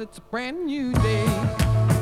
it's a brand new day.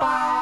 Bye.